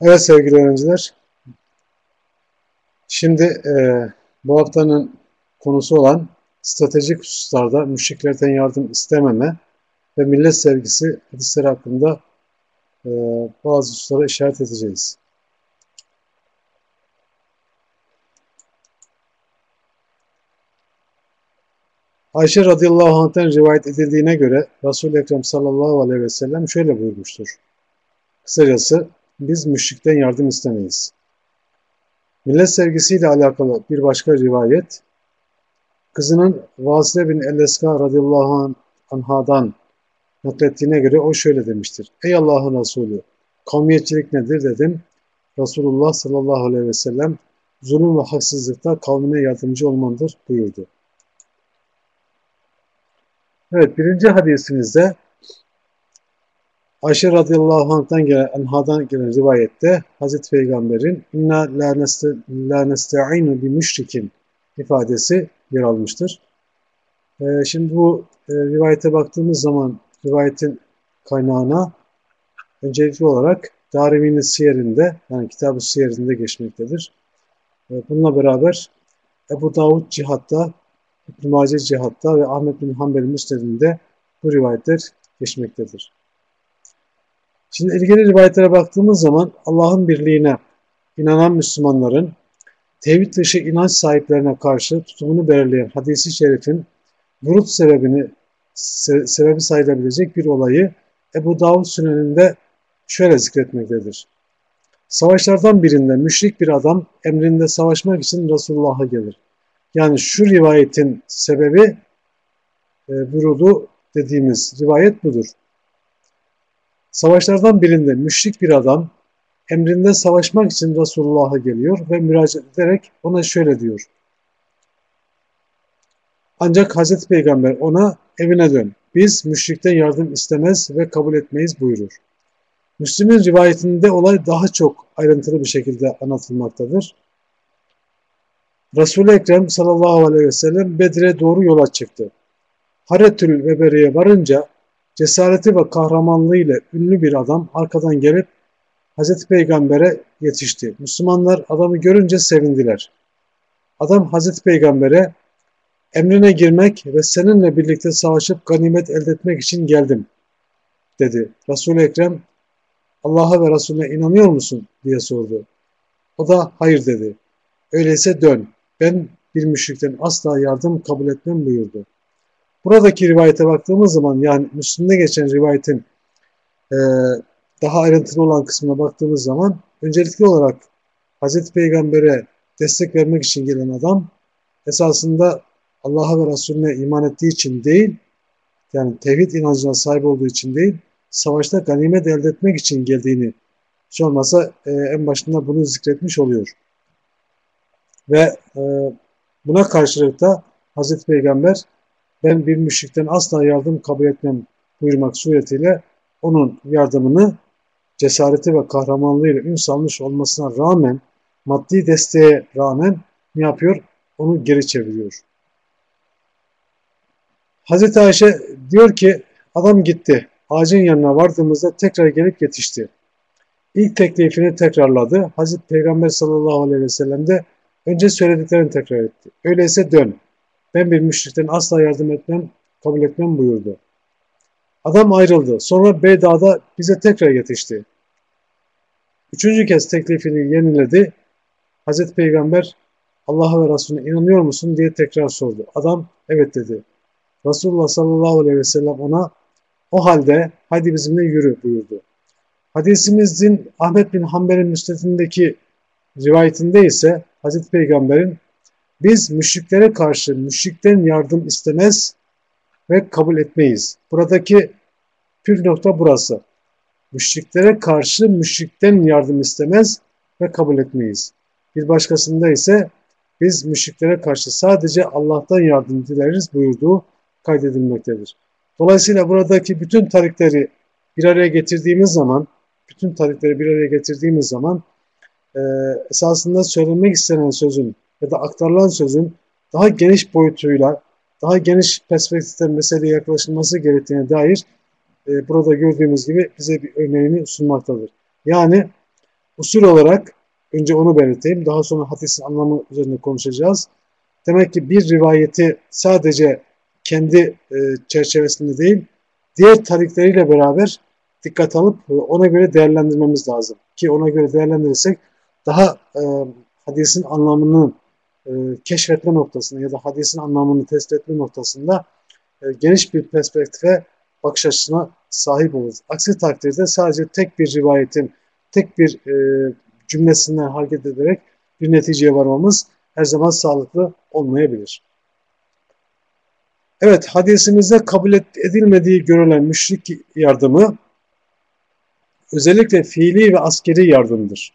Evet sevgili öğrenciler. Şimdi e, bu haftanın konusu olan stratejik hususlarda müşriklerden yardım istememe ve millet sevgisi hadisleri hakkında e, bazı hususlara işaret edeceğiz. Ayşe radıyallahu anh'tan rivayet edildiğine göre Resul-i Ekrem sallallahu aleyhi ve sellem şöyle buyurmuştur. Kısacası biz müşrikten yardım istemeyiz. Millet sevgisiyle alakalı bir başka rivayet, kızının Vasile bin El-Eska radıyallahu anhadan naklettiğine göre o şöyle demiştir. Ey Allah'ın Resulü, kavmiyetçilik nedir dedim. Resulullah sallallahu aleyhi ve sellem zulüm ve haksızlıkta kavmine yardımcı olmandır buyurdu. Evet birinci hadisimizde Ayşe radıyallahu anh'tan gelen, anhadan gelen rivayette Hazreti Peygamber'in inna la nesta'inu bi müşrikin ifadesi yer almıştır. Ee, şimdi bu e, rivayete baktığımız zaman rivayetin kaynağına öncelikli olarak Darimi'nin siyerinde yani kitab-ı siyerinde geçmektedir. Ee, bununla beraber Ebu Davud cihatta, İbn-i cihatta ve Ahmet bin Hanbel müstedinde bu rivayetler geçmektedir. Şimdi ilgili rivayetlere baktığımız zaman Allah'ın birliğine inanan Müslümanların tevhid dışı inanç sahiplerine karşı tutumunu belirleyen hadisi şerifin vurut sebebini se sebebi sayılabilecek bir olayı Ebu Davud Sünen'inde şöyle zikretmektedir. Savaşlardan birinde müşrik bir adam emrinde savaşmak için Resulullah'a gelir. Yani şu rivayetin sebebi e, vurudu dediğimiz rivayet budur. Savaşlardan birinde müşrik bir adam emrinde savaşmak için Resulullah'a geliyor ve müracaat ederek ona şöyle diyor. Ancak Hazreti Peygamber ona evine dön. Biz müşrikten yardım istemez ve kabul etmeyiz buyurur. Müslüm'ün rivayetinde olay daha çok ayrıntılı bir şekilde anlatılmaktadır. Resul-i Ekrem sallallahu aleyhi ve sellem Bedir'e doğru yola çıktı. Haretül Veberi'ye varınca Cesareti ve kahramanlığıyla ünlü bir adam arkadan gelip Hazreti Peygamber'e yetişti. Müslümanlar adamı görünce sevindiler. Adam Hazreti Peygamber'e emrine girmek ve seninle birlikte savaşıp ganimet elde etmek için geldim dedi. Resul-i Ekrem Allah'a ve Resulüne inanıyor musun diye sordu. O da hayır dedi. Öyleyse dön. Ben bir müşrikten asla yardım kabul etmem buyurdu. Buradaki rivayete baktığımız zaman yani Müslüm'de geçen rivayetin e, daha ayrıntılı olan kısmına baktığımız zaman öncelikli olarak Hazreti Peygamber'e destek vermek için gelen adam esasında Allah'a ve Resulüne iman ettiği için değil, yani tevhid inancına sahip olduğu için değil, savaşta ganimet elde etmek için geldiğini hiç olmazsa e, en başında bunu zikretmiş oluyor. Ve e, buna karşılık da Hazreti Peygamber ben bir müşrikten asla yardım kabul etmem buyurmak suretiyle onun yardımını cesareti ve kahramanlığıyla ün salmış olmasına rağmen maddi desteğe rağmen ne yapıyor? Onu geri çeviriyor. Hazreti Ayşe diyor ki adam gitti. Ağacın yanına vardığımızda tekrar gelip yetişti. İlk teklifini tekrarladı. Hazreti Peygamber sallallahu aleyhi ve sellem de önce söylediklerini tekrar etti. Öyleyse dön. Ben bir müşrikten asla yardım etmem, kabul etmem buyurdu. Adam ayrıldı. Sonra Beyda'da bize tekrar yetişti. Üçüncü kez teklifini yeniledi. Hazreti Peygamber Allah'a ve Resulüne inanıyor musun diye tekrar sordu. Adam evet dedi. Resulullah sallallahu aleyhi ve sellem ona o halde hadi bizimle yürü buyurdu. Hadisimizin Ahmet bin Hanbel'in müsnedindeki rivayetinde ise Hazreti Peygamber'in biz müşriklere karşı müşrikten yardım istemez ve kabul etmeyiz. Buradaki püf nokta burası. Müşriklere karşı müşrikten yardım istemez ve kabul etmeyiz. Bir başkasında ise biz müşriklere karşı sadece Allah'tan yardım dileriz buyurduğu kaydedilmektedir. Dolayısıyla buradaki bütün tarikleri bir araya getirdiğimiz zaman, bütün tarikleri bir araya getirdiğimiz zaman e, esasında söylemek istenen sözün ya da aktarılan sözün daha geniş boyutuyla, daha geniş perspektiften meseleye yaklaşılması gerektiğine dair e, burada gördüğümüz gibi bize bir örneğini sunmaktadır. Yani Usul olarak önce onu belirteyim. Daha sonra hadisin anlamı üzerinde konuşacağız. Demek ki bir rivayeti sadece kendi e, çerçevesinde değil, diğer tarikleriyle beraber dikkat alıp e, ona göre değerlendirmemiz lazım. Ki ona göre değerlendirirsek daha e, hadisin anlamını e, keşfetme noktasında ya da hadisin anlamını test etme noktasında e, geniş bir perspektife bakış açısına sahip oluruz. Aksi takdirde sadece tek bir rivayetin tek bir e, cümlesinden hareket ederek bir neticeye varmamız her zaman sağlıklı olmayabilir. Evet, hadisimizde kabul edilmediği görülen müşrik yardımı özellikle fiili ve askeri yardımdır.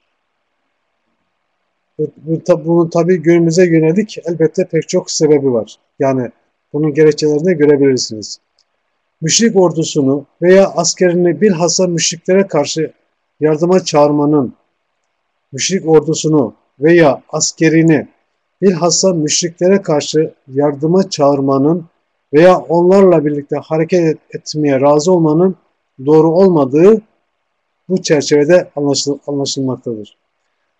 Bu, bu, bunun tabi günümüze yönelik elbette pek çok sebebi var. Yani bunun gerekçelerini görebilirsiniz. Müşrik ordusunu veya askerini bilhassa müşriklere karşı yardıma çağırmanın, müşrik ordusunu veya askerini bilhassa müşriklere karşı yardıma çağırmanın veya onlarla birlikte hareket etmeye razı olmanın doğru olmadığı bu çerçevede anlaşıl anlaşılmaktadır.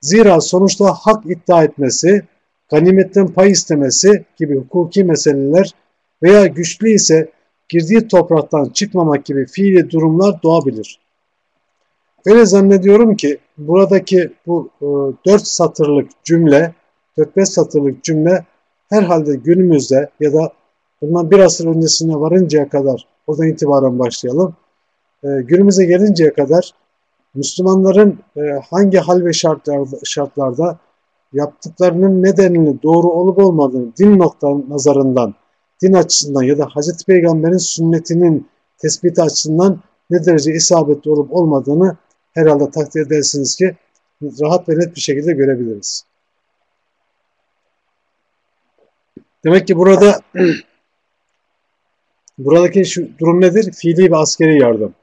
Zira sonuçta hak iddia etmesi, ganimetten pay istemesi gibi hukuki meseleler veya güçlü ise girdiği topraktan çıkmamak gibi fiili durumlar doğabilir. Öyle zannediyorum ki buradaki bu e, 4 satırlık cümle, 4-5 satırlık cümle herhalde günümüzde ya da bundan bir asır öncesine varıncaya kadar oradan itibaren başlayalım. E, günümüze gelinceye kadar Müslümanların e, hangi hal ve şartlarda, şartlarda yaptıklarının nedenini doğru olup olmadığını din nokta nazarından, din açısından ya da Hz. Peygamber'in sünnetinin tespiti açısından ne derece isabetli olup olmadığını herhalde takdir edersiniz ki rahat ve net bir şekilde görebiliriz. Demek ki burada buradaki şu durum nedir? Fiili ve askeri yardım.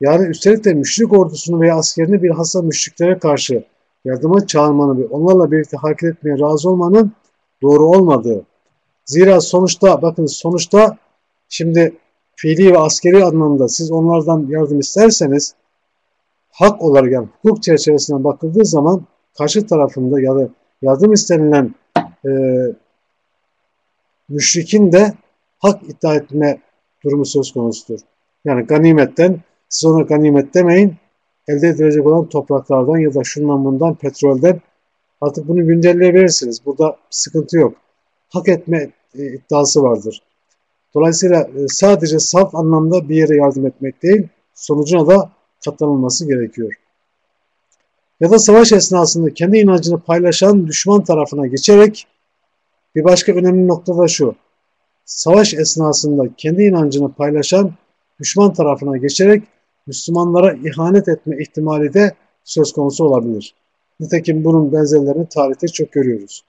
Yani üstelik de müşrik ordusunu veya askerini bilhassa müşriklere karşı yardıma çağırmanın ve onlarla birlikte hareket etmeye razı olmanın doğru olmadığı. Zira sonuçta bakın sonuçta şimdi fiili ve askeri anlamda siz onlardan yardım isterseniz hak olarak yani hukuk çerçevesinden bakıldığı zaman karşı tarafında ya da yardım istenilen e, müşrikin de hak iddia etme durumu söz konusudur. Yani ganimetten siz ona ganimet demeyin. Elde edilecek olan topraklardan ya da şundan bundan petrolden artık bunu güncelleyebilirsiniz. Burada sıkıntı yok. Hak etme e, iddiası vardır. Dolayısıyla e, sadece saf anlamda bir yere yardım etmek değil, sonucuna da katlanılması gerekiyor. Ya da savaş esnasında kendi inancını paylaşan düşman tarafına geçerek bir başka önemli nokta da şu. Savaş esnasında kendi inancını paylaşan düşman tarafına geçerek Müslümanlara ihanet etme ihtimali de söz konusu olabilir. Nitekim bunun benzerlerini tarihte çok görüyoruz.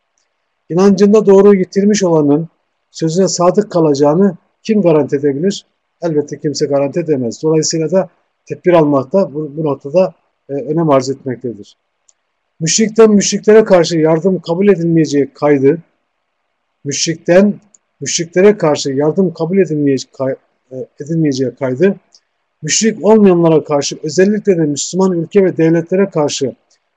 İnancında doğruyu yitirmiş olanın sözüne sadık kalacağını kim garanti edebilir? Elbette kimse garanti edemez. Dolayısıyla da tedbir almakta bu, bu noktada e, önem arz etmektedir. Müşrikten müşriklere karşı yardım kabul edilmeyeceği kaydı, müşrikten müşriklere karşı yardım kabul edilmeyeceği, edilmeyeceği kaydı, müşrik olmayanlara karşı özellikle de Müslüman ülke ve devletlere karşı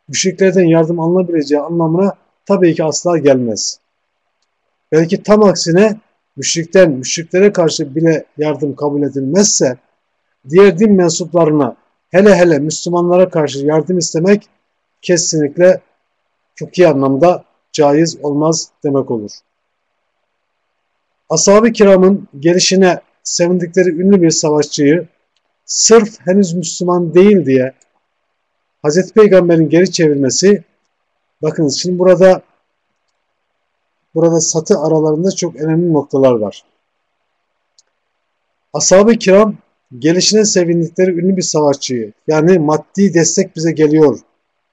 müşriklerden yardım alınabileceği anlamına tabii ki asla gelmez. Belki tam aksine müşrikten müşriklere karşı bile yardım kabul edilmezse diğer din mensuplarına hele hele Müslümanlara karşı yardım istemek kesinlikle iyi anlamda caiz olmaz demek olur. Ashab-ı kiramın gelişine sevindikleri ünlü bir savaşçıyı sırf henüz Müslüman değil diye Hazreti Peygamber'in geri çevirmesi bakınız şimdi burada burada satı aralarında çok önemli noktalar var. Ashab-ı kiram gelişine sevindikleri ünlü bir savaşçıyı yani maddi destek bize geliyor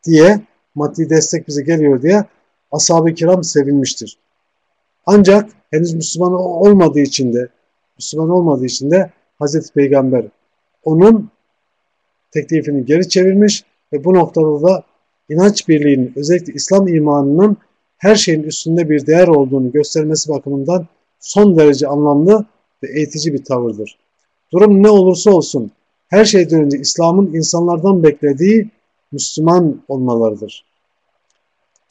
diye maddi destek bize geliyor diye ashab-ı kiram sevinmiştir. Ancak henüz Müslüman olmadığı için de Müslüman olmadığı için de Hazreti Peygamber onun teklifini geri çevirmiş ve bu noktada da inanç birliğinin özellikle İslam imanının her şeyin üstünde bir değer olduğunu göstermesi bakımından son derece anlamlı ve eğitici bir tavırdır. Durum ne olursa olsun her şeyden önce İslam'ın insanlardan beklediği Müslüman olmalarıdır.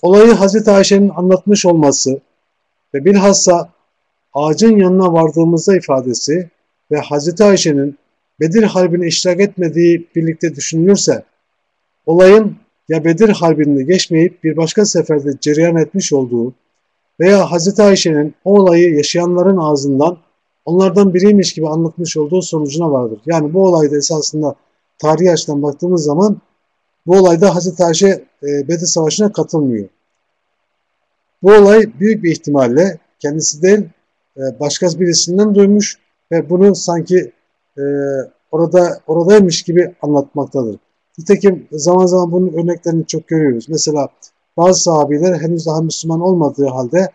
Olayı Hazreti Ayşe'nin anlatmış olması ve bilhassa ağacın yanına vardığımızda ifadesi ve Hazreti Ayşe'nin Bedir Harbi'ne iştirak etmediği birlikte düşünülürse, olayın ya Bedir Harbi'nde geçmeyip bir başka seferde cereyan etmiş olduğu veya Hazreti Ayşe'nin o olayı yaşayanların ağzından onlardan biriymiş gibi anlatmış olduğu sonucuna vardır. Yani bu olayda esasında tarihi açıdan baktığımız zaman bu olayda Hazreti Ayşe e, Bedir Savaşı'na katılmıyor. Bu olay büyük bir ihtimalle kendisi değil e, başka birisinden duymuş ve bunu sanki e, orada oradaymış gibi anlatmaktadır. Nitekim zaman zaman bunun örneklerini çok görüyoruz. Mesela bazı sahabiler henüz daha Müslüman olmadığı halde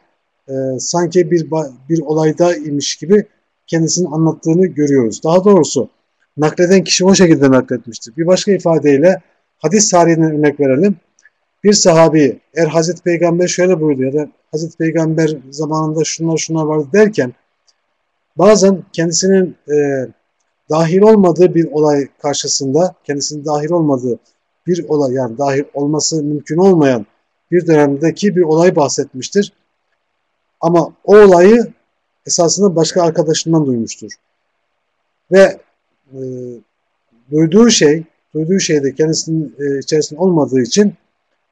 e, sanki bir bir olayda imiş gibi kendisinin anlattığını görüyoruz. Daha doğrusu nakleden kişi o şekilde nakletmiştir. Bir başka ifadeyle hadis tarihinden örnek verelim. Bir sahabi eğer Hazreti Peygamber şöyle buyurdu ya da Hazreti Peygamber zamanında şunlar şunlar vardı derken bazen kendisinin e, dahil olmadığı bir olay karşısında kendisinin dahil olmadığı bir olay yani dahil olması mümkün olmayan bir dönemdeki bir olay bahsetmiştir. Ama o olayı esasında başka arkadaşından duymuştur. Ve e, duyduğu şey, duyduğu şeyde kendisinin e, içerisinde olmadığı için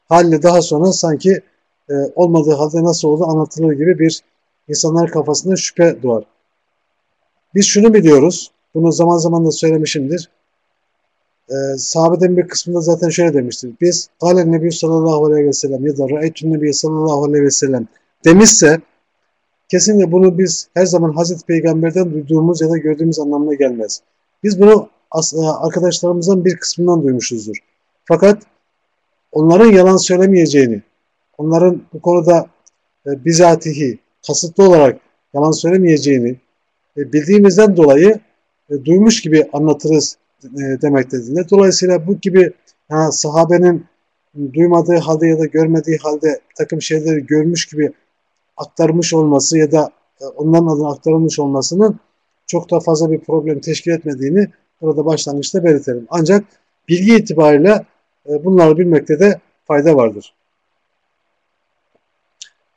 halle daha sonra sanki e, olmadığı halde nasıl oldu anlatılır gibi bir insanlar kafasında şüphe doğar. Biz şunu biliyoruz, bunu zaman zaman da söylemişimdir. Ee, sahabeden bir kısmında zaten şöyle demiştir. Biz Kale Nebi sallallahu aleyhi ve sellem ya da Ra'eytün Nebi sallallahu aleyhi ve sellem demişse kesinlikle bunu biz her zaman Hazreti Peygamber'den duyduğumuz ya da gördüğümüz anlamına gelmez. Biz bunu e, arkadaşlarımızdan bir kısmından duymuşuzdur. Fakat onların yalan söylemeyeceğini, onların bu konuda e, bizatihi, kasıtlı olarak yalan söylemeyeceğini e, bildiğimizden dolayı e, duymuş gibi anlatırız e, demektedir. Dolayısıyla bu gibi ha, sahabenin duymadığı halde ya da görmediği halde takım şeyleri görmüş gibi aktarmış olması ya da e, onların adına aktarılmış olmasının çok da fazla bir problem teşkil etmediğini burada başlangıçta belirtelim. Ancak bilgi itibariyle e, bunları bilmekte de fayda vardır.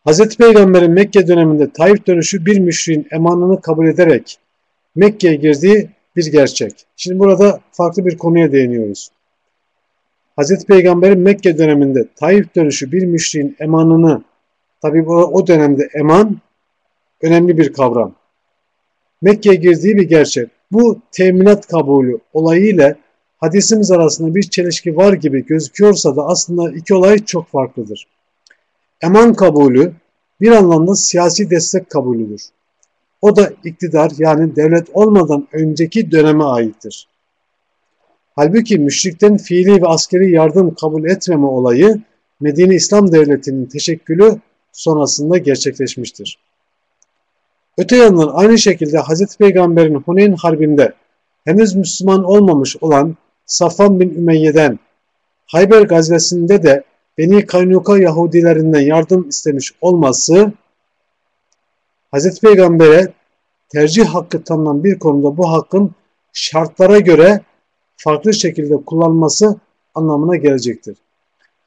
Hz. Peygamber'in Mekke döneminde Taif dönüşü bir müşriğin emanını kabul ederek Mekke'ye girdiği bir gerçek. Şimdi burada farklı bir konuya değiniyoruz. Hz. Peygamber'in Mekke döneminde Taif dönüşü bir müşriğin emanını, tabi o dönemde eman önemli bir kavram. Mekke'ye girdiği bir gerçek. Bu teminat kabulü olayıyla hadisimiz arasında bir çelişki var gibi gözüküyorsa da aslında iki olay çok farklıdır. Eman kabulü bir anlamda siyasi destek kabulüdür. O da iktidar yani devlet olmadan önceki döneme aittir. Halbuki müşrikten fiili ve askeri yardım kabul etmeme olayı Medine İslam Devleti'nin teşekkülü sonrasında gerçekleşmiştir. Öte yandan aynı şekilde Hz. Peygamber'in Huneyn Harbi'nde henüz Müslüman olmamış olan Safan bin Ümeyye'den Hayber gazvesinde de Beni Kaynuka Yahudilerinden yardım istemiş olması Hz. Peygamber'e tercih hakkı tanınan bir konuda bu hakkın şartlara göre farklı şekilde kullanması anlamına gelecektir.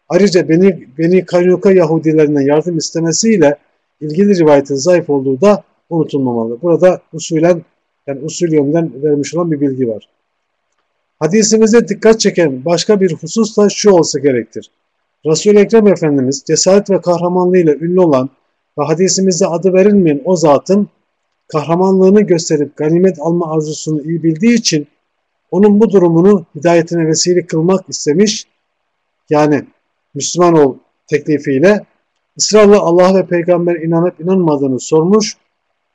Ayrıca Beni, Beni Kaynuka Yahudilerinden yardım istemesiyle ilgili rivayetin zayıf olduğu da unutulmamalı. Burada usulen yani usul yönden vermiş olan bir bilgi var. Hadisimizde dikkat çeken başka bir husus da şu olsa gerektir. Resul-i Ekrem Efendimiz cesaret ve kahramanlığıyla ünlü olan ve hadisimizde adı verilmeyen o zatın kahramanlığını gösterip ganimet alma arzusunu iyi bildiği için onun bu durumunu hidayetine vesile kılmak istemiş. Yani Müslüman ol teklifiyle ısrarla Allah ve peygamber inanıp inanmadığını sormuş.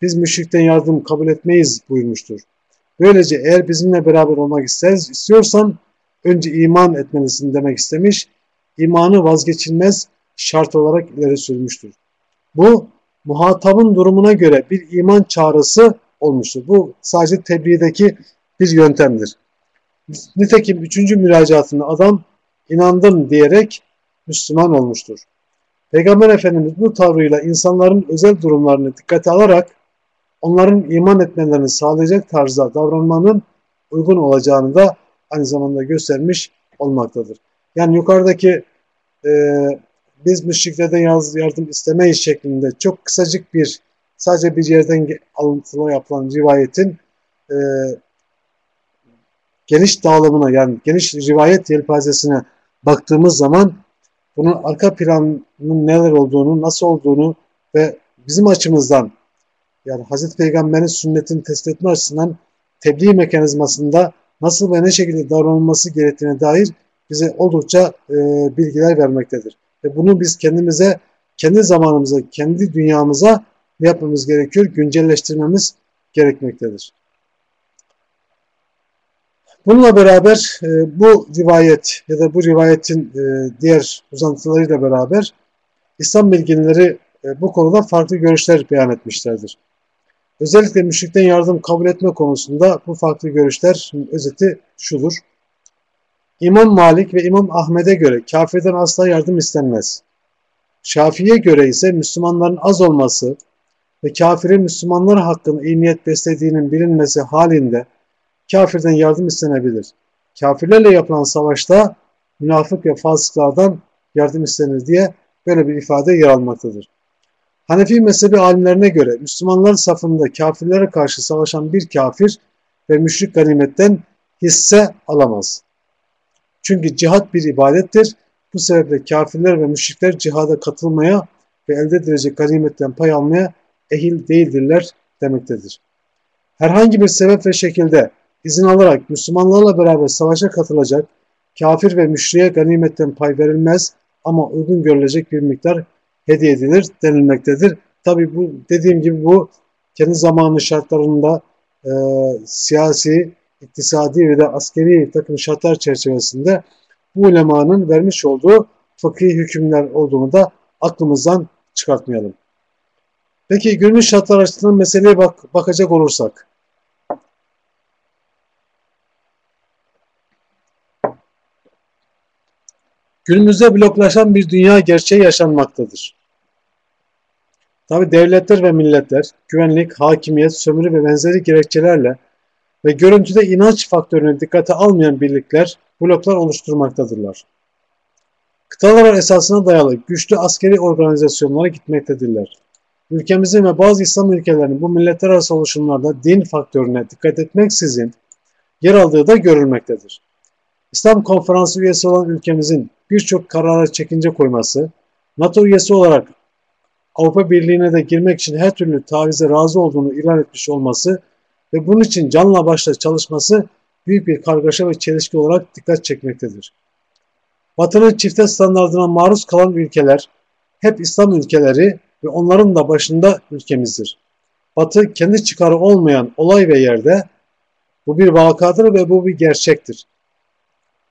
Biz müşrikten yardım kabul etmeyiz buyurmuştur. Böylece eğer bizimle beraber olmak isteriz, istiyorsan önce iman etmelisin demek istemiş. İmanı vazgeçilmez şart olarak ileri sürmüştür. Bu muhatabın durumuna göre bir iman çağrısı olmuştur. Bu sadece tebliğdeki bir yöntemdir. Nitekim üçüncü müracaatında adam inandım diyerek Müslüman olmuştur. Peygamber Efendimiz bu tavrıyla insanların özel durumlarını dikkate alarak onların iman etmelerini sağlayacak tarzda davranmanın uygun olacağını da aynı zamanda göstermiş olmaktadır. Yani yukarıdaki e, biz müşriklerden yardım istemeyiz şeklinde çok kısacık bir sadece bir yerden alıntılı yapılan rivayetin e, geniş dağılımına yani geniş rivayet yelpazesine baktığımız zaman bunun arka planının neler olduğunu, nasıl olduğunu ve bizim açımızdan yani Hazreti Peygamber'in sünnetini test etme açısından tebliğ mekanizmasında nasıl ve ne şekilde davranılması gerektiğine dair bize oldukça e, bilgiler vermektedir. Ve bunu biz kendimize, kendi zamanımıza, kendi dünyamıza yapmamız gerekiyor? Güncelleştirmemiz gerekmektedir. Bununla beraber e, bu rivayet ya da bu rivayetin e, diğer uzantılarıyla beraber İslam bilginleri e, bu konuda farklı görüşler beyan etmişlerdir. Özellikle müşrikten yardım kabul etme konusunda bu farklı görüşler özeti şudur. İmam Malik ve İmam Ahmet'e göre kafirden asla yardım istenmez. Şafii'ye göre ise Müslümanların az olması ve kafirin Müslümanlar hakkında iyi niyet beslediğinin bilinmesi halinde kafirden yardım istenebilir. Kafirlerle yapılan savaşta münafık ve fasıklardan yardım istenir diye böyle bir ifade yer almaktadır. Hanefi mezhebi alimlerine göre Müslümanlar safında kafirlere karşı savaşan bir kafir ve müşrik ganimetten hisse alamaz. Çünkü cihat bir ibadettir. Bu sebeple kafirler ve müşrikler cihada katılmaya ve elde edilecek ganimetten pay almaya ehil değildirler demektedir. Herhangi bir sebep ve şekilde izin alarak Müslümanlarla beraber savaşa katılacak kafir ve müşriye ganimetten pay verilmez ama uygun görülecek bir miktar hediye edilir denilmektedir. Tabi bu dediğim gibi bu kendi zamanı şartlarında e, siyasi, iktisadi ve de askeri takım şartlar çerçevesinde bu ulemanın vermiş olduğu fıkhi hükümler olduğunu da aklımızdan çıkartmayalım. Peki günümüz şartlar açısından meseleye bak bakacak olursak. Günümüzde bloklaşan bir dünya gerçeği yaşanmaktadır. Tabi devletler ve milletler güvenlik, hakimiyet, sömürü ve benzeri gerekçelerle ve görüntüde inanç faktörünü dikkate almayan birlikler, bloklar oluşturmaktadırlar. Kıtalar esasına dayalı güçlü askeri organizasyonlara gitmektedirler. Ülkemizin ve bazı İslam ülkelerinin bu milletler arası oluşumlarda din faktörüne dikkat etmeksizin yer aldığı da görülmektedir. İslam konferansı üyesi olan ülkemizin birçok karara çekince koyması, NATO üyesi olarak Avrupa Birliği'ne de girmek için her türlü tavize razı olduğunu ilan etmiş olması ve bunun için canla başla çalışması büyük bir kargaşa ve çelişki olarak dikkat çekmektedir. Batı'nın çifte standartına maruz kalan ülkeler hep İslam ülkeleri ve onların da başında ülkemizdir. Batı kendi çıkarı olmayan olay ve yerde bu bir vakadır ve bu bir gerçektir.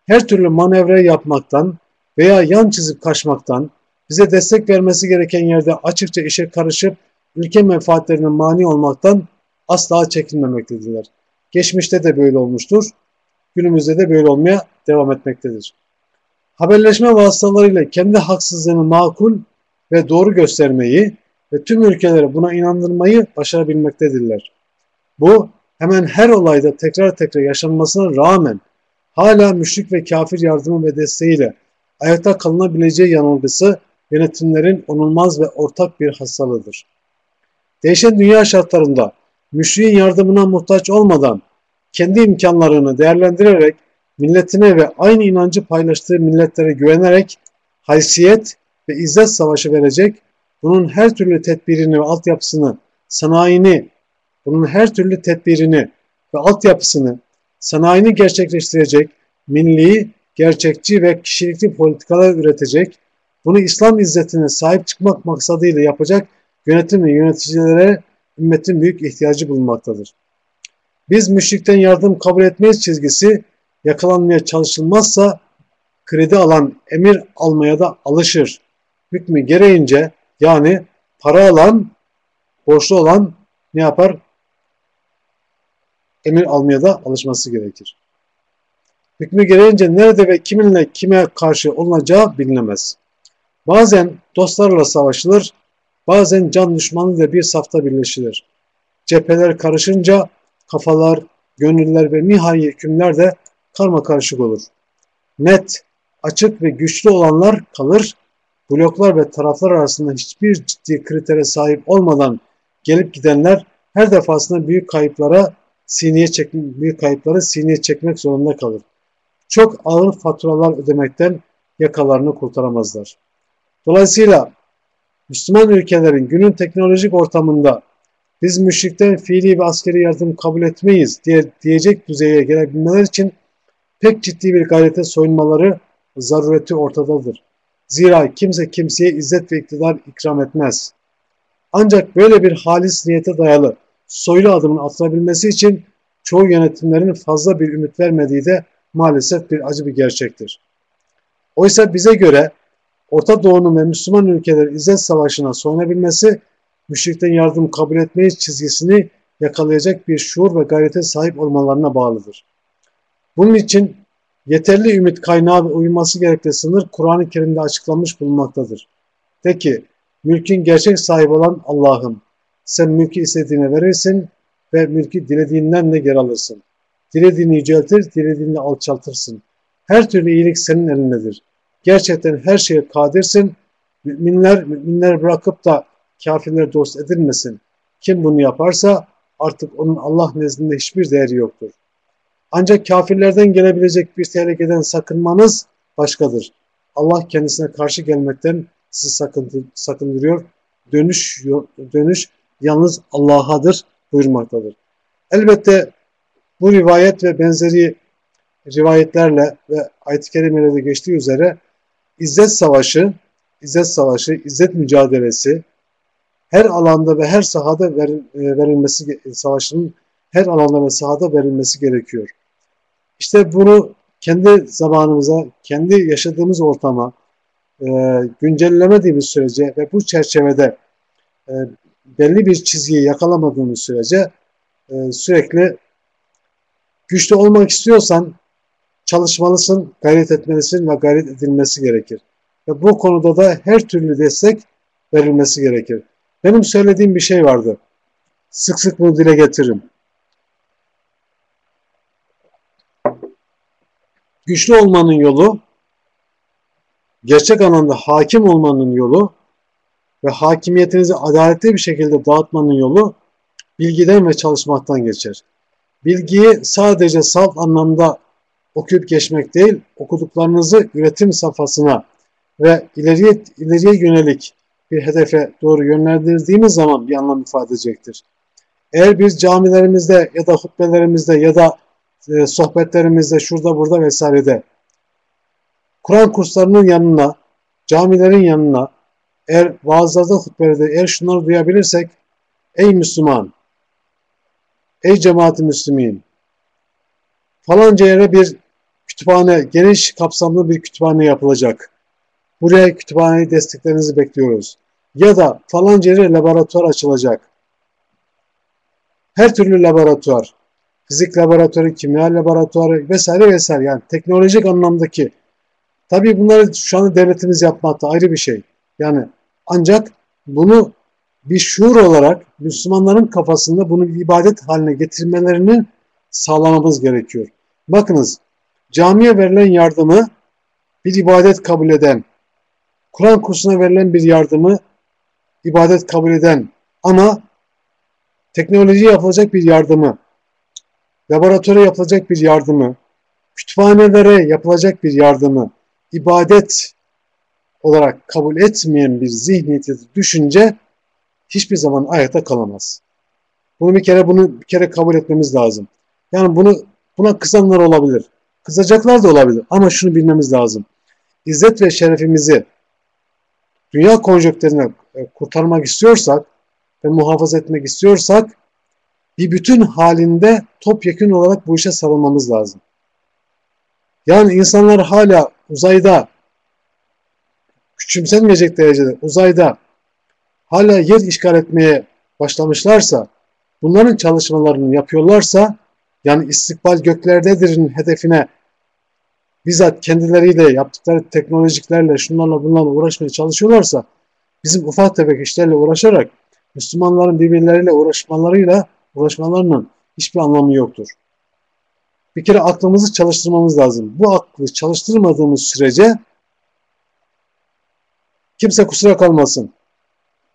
Her türlü manevra yapmaktan veya yan çizip kaçmaktan, bize destek vermesi gereken yerde açıkça işe karışıp ülke menfaatlerine mani olmaktan asla çekinmemektedirler. Geçmişte de böyle olmuştur. Günümüzde de böyle olmaya devam etmektedir. Haberleşme vasıtalarıyla kendi haksızlığını makul ve doğru göstermeyi ve tüm ülkeleri buna inandırmayı başarabilmektedirler. Bu hemen her olayda tekrar tekrar yaşanmasına rağmen hala müşrik ve kafir yardımı ve desteğiyle ayakta kalınabileceği yanılgısı yönetimlerin onulmaz ve ortak bir hastalığıdır. Değişen dünya şartlarında müşriğin yardımına muhtaç olmadan kendi imkanlarını değerlendirerek milletine ve aynı inancı paylaştığı milletlere güvenerek haysiyet ve izzet savaşı verecek, bunun her türlü tedbirini ve altyapısını, sanayini, bunun her türlü tedbirini ve altyapısını, sanayini gerçekleştirecek, milli, gerçekçi ve kişilikli politikalar üretecek, bunu İslam izzetine sahip çıkmak maksadıyla yapacak yönetim ve yöneticilere ümmetin büyük ihtiyacı bulunmaktadır. Biz müşrikten yardım kabul etmeyiz çizgisi yakalanmaya çalışılmazsa kredi alan emir almaya da alışır. Hükmü gereğince yani para alan, borçlu olan ne yapar? Emir almaya da alışması gerekir. Hükmü gereğince nerede ve kiminle kime karşı olunacağı bilinemez. Bazen dostlarla savaşılır, bazen can düşmanıyla bir safta birleşilir. Cepheler karışınca kafalar, gönüller ve nihai hükümler de karma karışık olur. Net, Açık ve güçlü olanlar kalır, bloklar ve taraflar arasında hiçbir ciddi kritere sahip olmadan gelip gidenler her defasında büyük kayıplara sineye çek büyük kayıpları sineye çekmek zorunda kalır. Çok ağır faturalar ödemekten yakalarını kurtaramazlar. Dolayısıyla Müslüman ülkelerin günün teknolojik ortamında biz müşrikten fiili ve askeri yardım kabul etmeyiz diye, diyecek düzeye gelebilmeler için pek ciddi bir gayrete soyunmaları zarureti ortadadır. Zira kimse kimseye izzet ve iktidar ikram etmez. Ancak böyle bir halis niyete dayalı soylu adımın atılabilmesi için çoğu yönetimlerin fazla bir ümit vermediği de maalesef bir acı bir gerçektir. Oysa bize göre Orta Doğu'nun ve Müslüman ülkelerin İzzet Savaşı'na soyunabilmesi, müşrikten yardım kabul etmeyiz çizgisini yakalayacak bir şuur ve gayrete sahip olmalarına bağlıdır. Bunun için yeterli ümit kaynağı ve uyuması gerektiği sınır Kur'an-ı Kerim'de açıklanmış bulunmaktadır. De ki, mülkün gerçek sahibi olan Allah'ım, sen mülkü istediğine verirsin ve mülkü dilediğinden de geri alırsın. Dilediğini yüceltir, dilediğini alçaltırsın. Her türlü iyilik senin elindedir. Gerçekten her şeye kadirsin. Müminler, müminler bırakıp da kafirler dost edilmesin. Kim bunu yaparsa artık onun Allah nezdinde hiçbir değeri yoktur. Ancak kafirlerden gelebilecek bir tehlikeden sakınmanız başkadır. Allah kendisine karşı gelmekten sizi sakındırıyor. Dönüş, dönüş yalnız Allah'adır buyurmaktadır. Elbette bu rivayet ve benzeri rivayetlerle ve ayet-i kerimelerde geçtiği üzere İzzet Savaşı, İzzet Savaşı, İzzet mücadelesi her alanda ve her sahada e, verilmesi savaşının her alanda ve sahada verilmesi gerekiyor. İşte bunu kendi zamanımıza, kendi yaşadığımız ortama e, güncellemediğimiz sürece ve bu çerçevede e, belli bir çizgiyi yakalamadığımız sürece e, sürekli güçlü olmak istiyorsan çalışmalısın, gayret etmelisin ve gayret edilmesi gerekir. Ve bu konuda da her türlü destek verilmesi gerekir. Benim söylediğim bir şey vardı. Sık sık bunu dile getiririm. Güçlü olmanın yolu, gerçek anlamda hakim olmanın yolu ve hakimiyetinizi adaletli bir şekilde dağıtmanın yolu bilgiden ve çalışmaktan geçer. Bilgiyi sadece salt anlamda okuyup geçmek değil, okuduklarınızı üretim safhasına ve ileriye, ileriye yönelik bir hedefe doğru yönlendirdiğimiz zaman bir anlam ifade edecektir. Eğer biz camilerimizde ya da hutbelerimizde ya da e, sohbetlerimizde şurada burada vesairede Kur'an kurslarının yanına, camilerin yanına eğer vaazlarda hutbelerde eğer şunları duyabilirsek ey Müslüman, ey cemaati Müslümin falanca yere bir kütüphane, geniş kapsamlı bir kütüphane yapılacak. Buraya kütüphaneyi desteklerinizi bekliyoruz. Ya da falanca yere laboratuvar açılacak. Her türlü laboratuvar, fizik laboratuvarı, kimya laboratuvarı vesaire vesaire yani teknolojik anlamdaki tabii bunları şu anda devletimiz yapmakta ayrı bir şey. Yani ancak bunu bir şuur olarak Müslümanların kafasında bunu bir ibadet haline getirmelerini sağlamamız gerekiyor. Bakınız camiye verilen yardımı bir ibadet kabul eden, Kur'an kursuna verilen bir yardımı ibadet kabul eden ama teknoloji yapılacak bir yardımı, laboratuvara yapılacak bir yardımı, kütüphanelere yapılacak bir yardımı ibadet olarak kabul etmeyen bir zihniyeti düşünce hiçbir zaman ayakta kalamaz. Bunu bir kere bunu bir kere kabul etmemiz lazım. Yani bunu buna kızanlar olabilir. Kızacaklar da olabilir ama şunu bilmemiz lazım. İzzet ve şerefimizi dünya konjonktürüne e, kurtarmak istiyorsak ve muhafaza etmek istiyorsak bir bütün halinde topyekun olarak bu işe sarılmamız lazım. Yani insanlar hala uzayda küçümsenmeyecek derecede uzayda hala yer işgal etmeye başlamışlarsa, bunların çalışmalarını yapıyorlarsa, yani istikbal göklerdedir'in hedefine bizzat kendileriyle yaptıkları teknolojiklerle, şunlarla bunlarla uğraşmaya çalışıyorlarsa, bizim ufak tefek işlerle uğraşarak Müslümanların birbirleriyle uğraşmalarıyla uğraşmalarının hiçbir anlamı yoktur. bir kere aklımızı çalıştırmamız lazım. Bu aklı çalıştırmadığımız sürece kimse kusura kalmasın.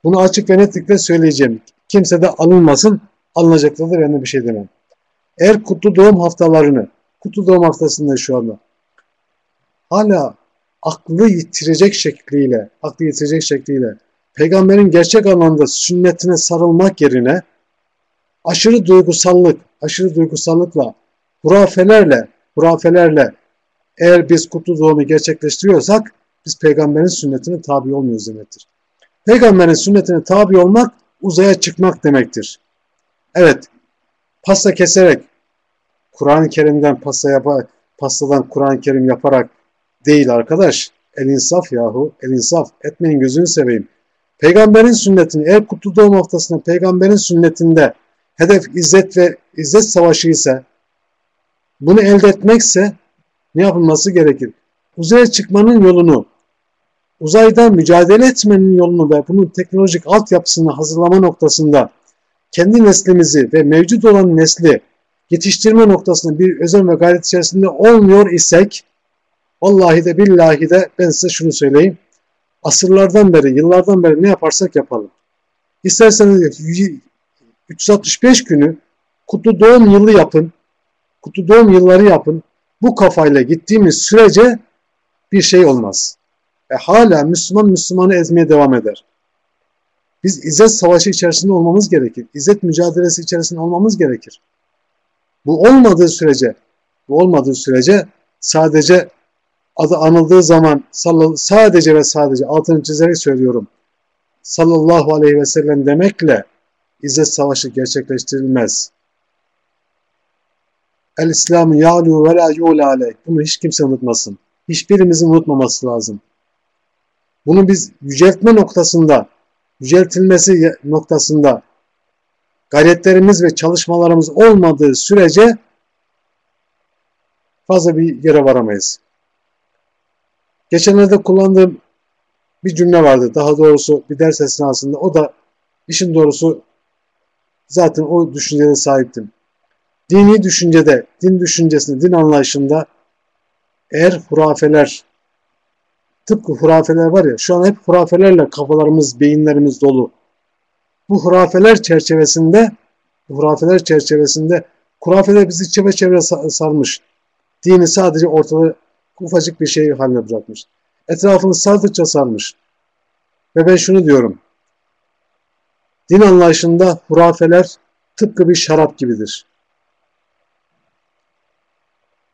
Bunu açık ve netlikle söyleyeceğim. Kimse de alınmasın. Alınacaklar da ben de bir şey demem. Eğer kutlu doğum haftalarını, kutlu doğum haftasında şu anda hala aklı yitirecek şekliyle, aklı yitirecek şekliyle peygamberin gerçek anlamda sünnetine sarılmak yerine aşırı duygusallık, aşırı duygusallıkla, hurafelerle, hurafelerle eğer biz kutlu doğumu gerçekleştiriyorsak biz peygamberin sünnetine tabi olmuyoruz demektir. Peygamberin sünnetine tabi olmak uzaya çıkmak demektir. Evet, pasta keserek, Kur'an-ı Kerim'den pasta yaparak, pastadan Kur'an-ı Kerim yaparak değil arkadaş. El insaf yahu, el insaf. Etmeyin gözünü seveyim. Peygamberin sünnetini, eğer kutlu doğum haftasında peygamberin sünnetinde hedef izzet ve izzet savaşı ise bunu elde etmekse ne yapılması gerekir? Uzaya çıkmanın yolunu, uzayda mücadele etmenin yolunu ve bunun teknolojik altyapısını hazırlama noktasında kendi neslimizi ve mevcut olan nesli yetiştirme noktasında bir özen ve gayret içerisinde olmuyor isek vallahi de billahi de ben size şunu söyleyeyim. Asırlardan beri, yıllardan beri ne yaparsak yapalım. İsterseniz 365 günü kutlu doğum yılı yapın. Kutlu doğum yılları yapın. Bu kafayla gittiğimiz sürece bir şey olmaz. E hala Müslüman Müslümanı ezmeye devam eder. Biz izzet savaşı içerisinde olmamız gerekir. İzzet mücadelesi içerisinde olmamız gerekir. Bu olmadığı sürece, bu olmadığı sürece sadece adı anıldığı zaman sadece ve sadece altını çizerek söylüyorum. Sallallahu aleyhi ve sellem demekle İzzet Savaşı gerçekleştirilmez. El İslam'ı ya'lu ve la yu'la. Bunu hiç kimse unutmasın. Hiçbirimizin unutmaması lazım. Bunu biz yüceltme noktasında, yüceltilmesi noktasında gayretlerimiz ve çalışmalarımız olmadığı sürece fazla bir yere varamayız. Geçenlerde kullandığım bir cümle vardı. Daha doğrusu bir ders esnasında. O da işin doğrusu zaten o düşüncede sahiptim. Dini düşüncede, din düşüncesinde, din anlayışında eğer hurafeler, tıpkı hurafeler var ya, şu an hep hurafelerle kafalarımız, beyinlerimiz dolu. Bu hurafeler çerçevesinde, hurafeler çerçevesinde, hurafeler bizi çevre sarmış. Dini sadece ortada ufacık bir şey haline bırakmış. Etrafını sardıkça sarmış. Ve ben şunu diyorum. Din anlayışında hurafeler tıpkı bir şarap gibidir.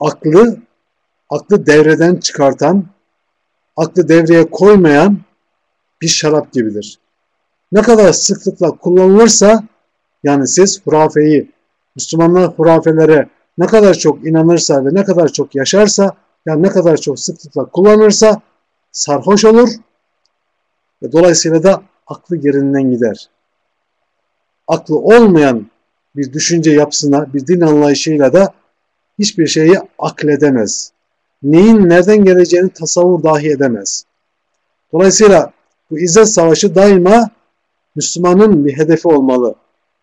Aklı, aklı devreden çıkartan, aklı devreye koymayan bir şarap gibidir. Ne kadar sıklıkla kullanılırsa, yani siz hurafeyi, Müslümanlar hurafelere ne kadar çok inanırsa ve ne kadar çok yaşarsa, yani ne kadar çok sıklıkla kullanırsa sarhoş olur ve dolayısıyla da aklı yerinden gider aklı olmayan bir düşünce yapısına, bir din anlayışıyla da hiçbir şeyi akledemez. Neyin nereden geleceğini tasavvur dahi edemez. Dolayısıyla bu İzzet Savaşı daima Müslümanın bir hedefi olmalı.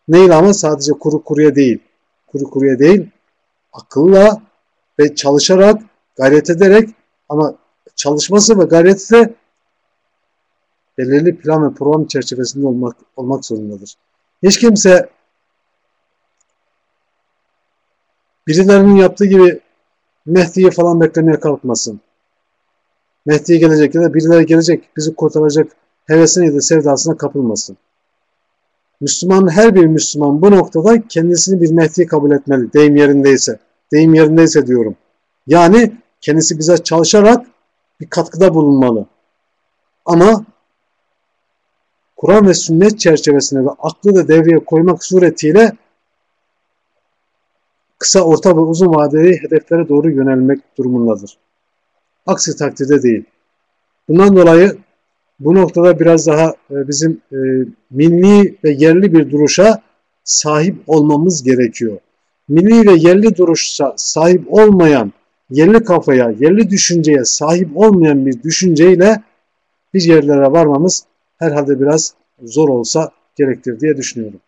Neyle ama sadece kuru kuruya değil. Kuru kuruya değil, akılla ve çalışarak, gayret ederek ama çalışması ve gayreti de belirli plan ve program çerçevesinde olmak, olmak zorundadır. Hiç kimse birilerinin yaptığı gibi Mehdi'yi falan beklemeye kalkmasın. Mehdi gelecek ya da birileri gelecek, bizi kurtaracak hevesine da sevdasına kapılmasın. Müslüman, her bir Müslüman bu noktada kendisini bir Mehdi kabul etmeli. Deyim yerindeyse. Deyim yerindeyse diyorum. Yani kendisi bize çalışarak bir katkıda bulunmalı. Ama Kur'an ve sünnet çerçevesinde ve aklı da devreye koymak suretiyle kısa, orta ve uzun vadeli hedeflere doğru yönelmek durumundadır. Aksi takdirde değil. Bundan dolayı bu noktada biraz daha e, bizim e, milli ve yerli bir duruşa sahip olmamız gerekiyor. Milli ve yerli duruşa sahip olmayan, yerli kafaya, yerli düşünceye sahip olmayan bir düşünceyle bir yerlere varmamız herhalde biraz zor olsa gerektir diye düşünüyorum.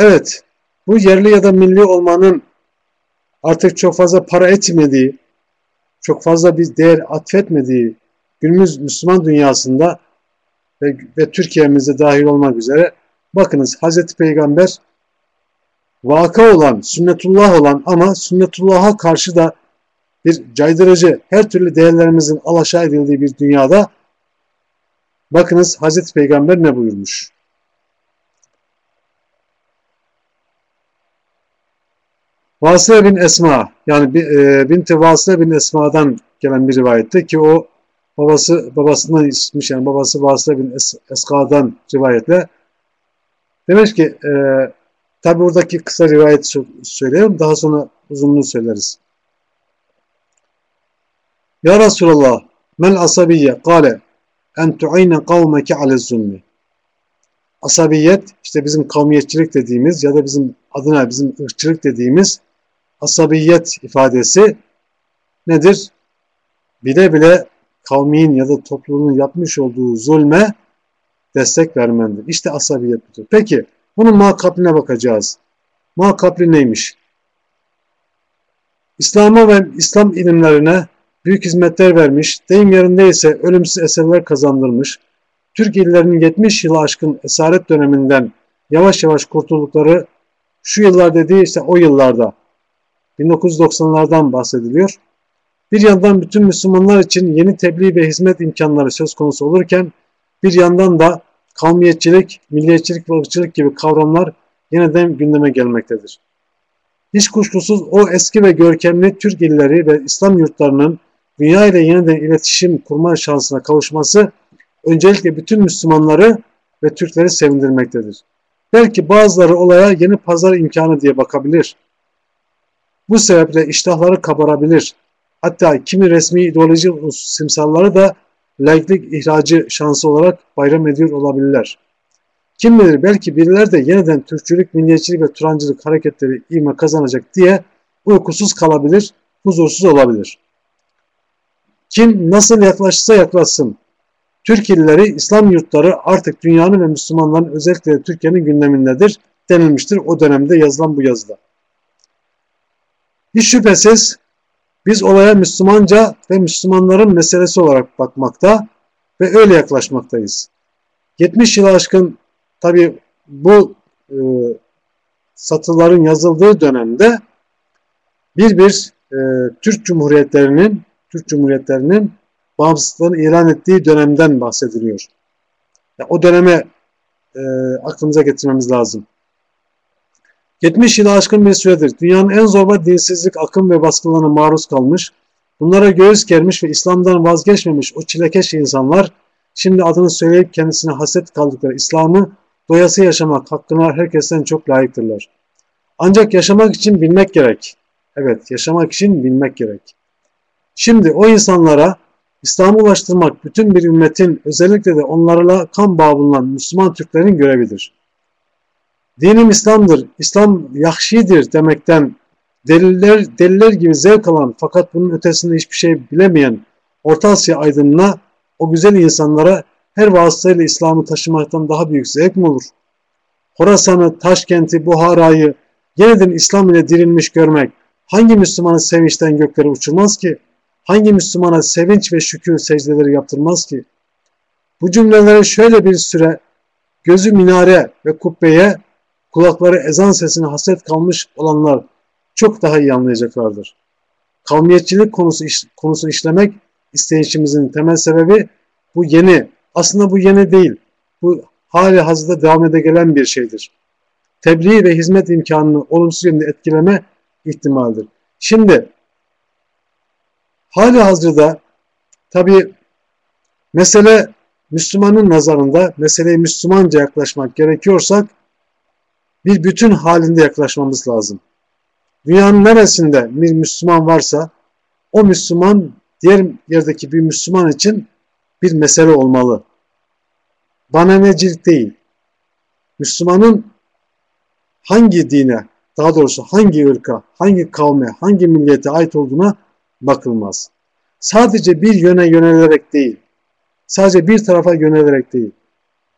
Evet, bu yerli ya da milli olmanın artık çok fazla para etmediği, çok fazla bir değer atfetmediği günümüz Müslüman dünyasında ve, ve Türkiye'mizde dahil olmak üzere bakınız Hazreti Peygamber vaka olan, sünnetullah olan ama sünnetullah'a karşı da bir caydırıcı, her türlü değerlerimizin alaşağı edildiği bir dünyada bakınız Hazreti Peygamber ne buyurmuş? Vasile bin Esma yani e, binti Vasile bin Esma'dan gelen bir rivayette ki o babası babasından ismiş yani babası Vasile bin es Eska'dan rivayetle demek ki e, tabi buradaki kısa rivayet söyleyeyim daha sonra uzunluğu söyleriz. Ya Resulallah mel asabiyye kale en tu'ine kavmeke ale zulmi asabiyet işte bizim kavmiyetçilik dediğimiz ya da bizim adına bizim ırkçılık dediğimiz asabiyet ifadesi nedir? Bile bile kavmin ya da toplumun yapmış olduğu zulme destek vermendir. İşte asabiyet budur. Peki bunun makabline bakacağız. Makabli neymiş? İslam'a ve İslam ilimlerine büyük hizmetler vermiş, deyim yerindeyse ölümsüz eserler kazandırmış, Türk illerinin 70 yılı aşkın esaret döneminden yavaş yavaş kurtuldukları şu yıllar dediği işte o yıllarda 1990'lardan bahsediliyor. Bir yandan bütün Müslümanlar için yeni tebliğ ve hizmet imkanları söz konusu olurken bir yandan da kavmiyetçilik, milliyetçilik ve ırkçılık gibi kavramlar yeniden gündeme gelmektedir. Hiç kuşkusuz o eski ve görkemli Türk illeri ve İslam yurtlarının dünya ile yeniden iletişim kurma şansına kavuşması öncelikle bütün Müslümanları ve Türkleri sevindirmektedir. Belki bazıları olaya yeni pazar imkanı diye bakabilir. Bu sebeple iştahları kabarabilir. Hatta kimi resmi ideoloji simsalları da laiklik ihracı şansı olarak bayram ediyor olabilirler. Kim bilir belki birileri de yeniden Türkçülük, milliyetçilik ve Turancılık hareketleri ima kazanacak diye uykusuz kalabilir, huzursuz olabilir. Kim nasıl yaklaşırsa yaklaşsın. Türk illeri, İslam yurtları artık dünyanın ve Müslümanların özellikle Türkiye'nin gündemindedir denilmiştir o dönemde yazılan bu yazıda. Hiç şüphesiz biz olaya Müslümanca ve Müslümanların meselesi olarak bakmakta ve öyle yaklaşmaktayız. 70 yıl aşkın tabi bu e, satıların yazıldığı dönemde bir bir e, Türk Cumhuriyetlerinin Türk Cumhuriyetlerinin bağımsızlığını ilan ettiği dönemden bahsediliyor. Yani o döneme e, aklımıza getirmemiz lazım. 70 yılı aşkın bir süredir dünyanın en zorba dinsizlik, akım ve baskılarına maruz kalmış, bunlara göğüs germiş ve İslam'dan vazgeçmemiş o çilekeş insanlar, şimdi adını söyleyip kendisine haset kaldıkları İslam'ı doyası yaşamak hakkına herkesten çok layıktırlar. Ancak yaşamak için bilmek gerek. Evet, yaşamak için bilmek gerek. Şimdi o insanlara İslam'ı ulaştırmak bütün bir ümmetin özellikle de onlarla kan bağı bulunan Müslüman Türklerin görevidir. Dinim İslam'dır, İslam yahşidir demekten deliller, deliller gibi zevk alan fakat bunun ötesinde hiçbir şey bilemeyen Orta Asya aydınına o güzel insanlara her vasıtayla İslam'ı taşımaktan daha büyük zevk mi olur? Horasan'ı, Taşkent'i, Buhara'yı yeniden İslam ile dirilmiş görmek hangi Müslümanı sevinçten göklere uçurmaz ki? Hangi Müslümana sevinç ve şükür secdeleri yaptırmaz ki? Bu cümleleri şöyle bir süre gözü minare ve kubbeye, kulakları ezan sesine hasret kalmış olanlar çok daha iyi anlayacaklardır. Kavmiyetçilik konusu iş, konusu işlemek isteyişimizin temel sebebi bu yeni, aslında bu yeni değil, bu hali hazırda devam ede gelen bir şeydir. Tebliğ ve hizmet imkanını olumsuz yönde etkileme ihtimaldir. Şimdi hali hazırda tabi mesele Müslümanın nazarında meseleye Müslümanca yaklaşmak gerekiyorsak bir bütün halinde yaklaşmamız lazım. Dünyanın neresinde bir Müslüman varsa o Müslüman diğer yerdeki bir Müslüman için bir mesele olmalı. Bana necilik değil. Müslümanın hangi dine, daha doğrusu hangi ırka, hangi kavme, hangi millete ait olduğuna bakılmaz. Sadece bir yöne yönelerek değil, sadece bir tarafa yönelerek değil,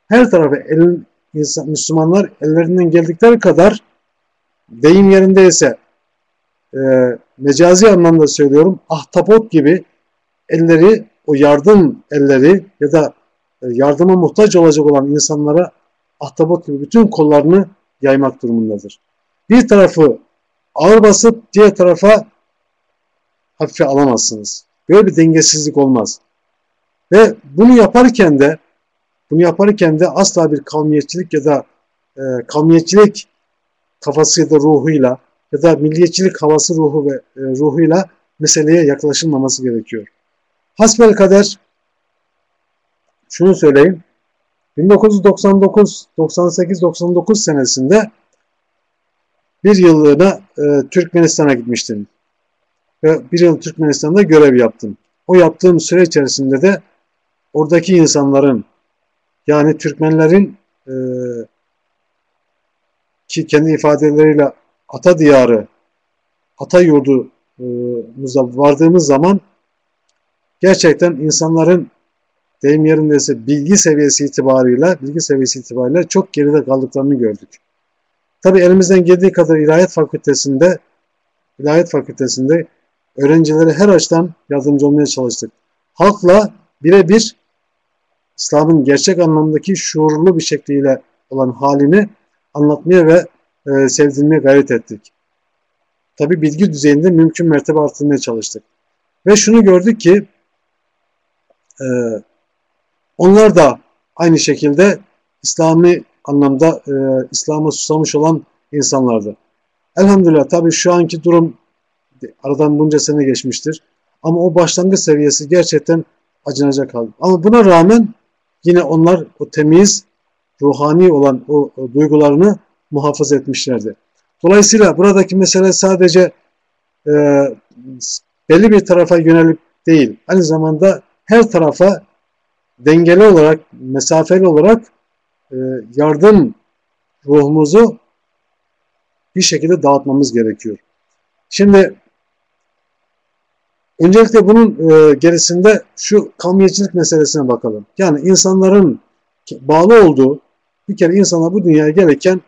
her tarafa elin, insan, Müslümanlar ellerinden geldikleri kadar deyim yerindeyse e, mecazi anlamda söylüyorum ahtapot gibi elleri o yardım elleri ya da e, yardıma muhtaç olacak olan insanlara ahtapot gibi bütün kollarını yaymak durumundadır. Bir tarafı ağır basıp diğer tarafa hafife alamazsınız. Böyle bir dengesizlik olmaz. Ve bunu yaparken de bunu yaparken de asla bir kavmiyetçilik ya da e, kavmiyetçilik kafası ya da ruhuyla ya da milliyetçilik havası ruhu ve e, ruhuyla meseleye yaklaşılmaması gerekiyor. Hasbel kader şunu söyleyeyim. 1999, 98, 99 senesinde bir yıllığına e, Türkmenistan'a gitmiştim. Ve bir yıl Türkmenistan'da görev yaptım. O yaptığım süre içerisinde de oradaki insanların yani Türkmenlerin e, ki kendi ifadeleriyle ata diyarı, ata yurdumuza vardığımız zaman gerçekten insanların deyim yerindeyse bilgi seviyesi itibarıyla, bilgi seviyesi itibarıyla çok geride kaldıklarını gördük. Tabi elimizden geldiği kadar ilahiyat fakültesinde ilahiyat fakültesinde öğrencilere her açıdan yardımcı olmaya çalıştık. Halkla birebir İslam'ın gerçek anlamdaki şuurlu bir şekliyle olan halini anlatmaya ve e, sevdirmeye gayret ettik. Tabi bilgi düzeyinde mümkün mertebe artırmaya çalıştık. Ve şunu gördük ki e, onlar da aynı şekilde İslami anlamda e, İslam'a susamış olan insanlardı. Elhamdülillah tabi şu anki durum aradan bunca sene geçmiştir. Ama o başlangıç seviyesi gerçekten acınacak hal. Ama buna rağmen yine onlar o temiz, ruhani olan o, o duygularını muhafaza etmişlerdi. Dolayısıyla buradaki mesele sadece e, belli bir tarafa yönelip değil, aynı zamanda her tarafa dengeli olarak, mesafeli olarak e, yardım ruhumuzu bir şekilde dağıtmamız gerekiyor. Şimdi öncelikle bunun e, gerisinde şu kavmiyetçilik meselesine bakalım. Yani insanların bağlı olduğu bir kere insanlar bu dünyaya gelirken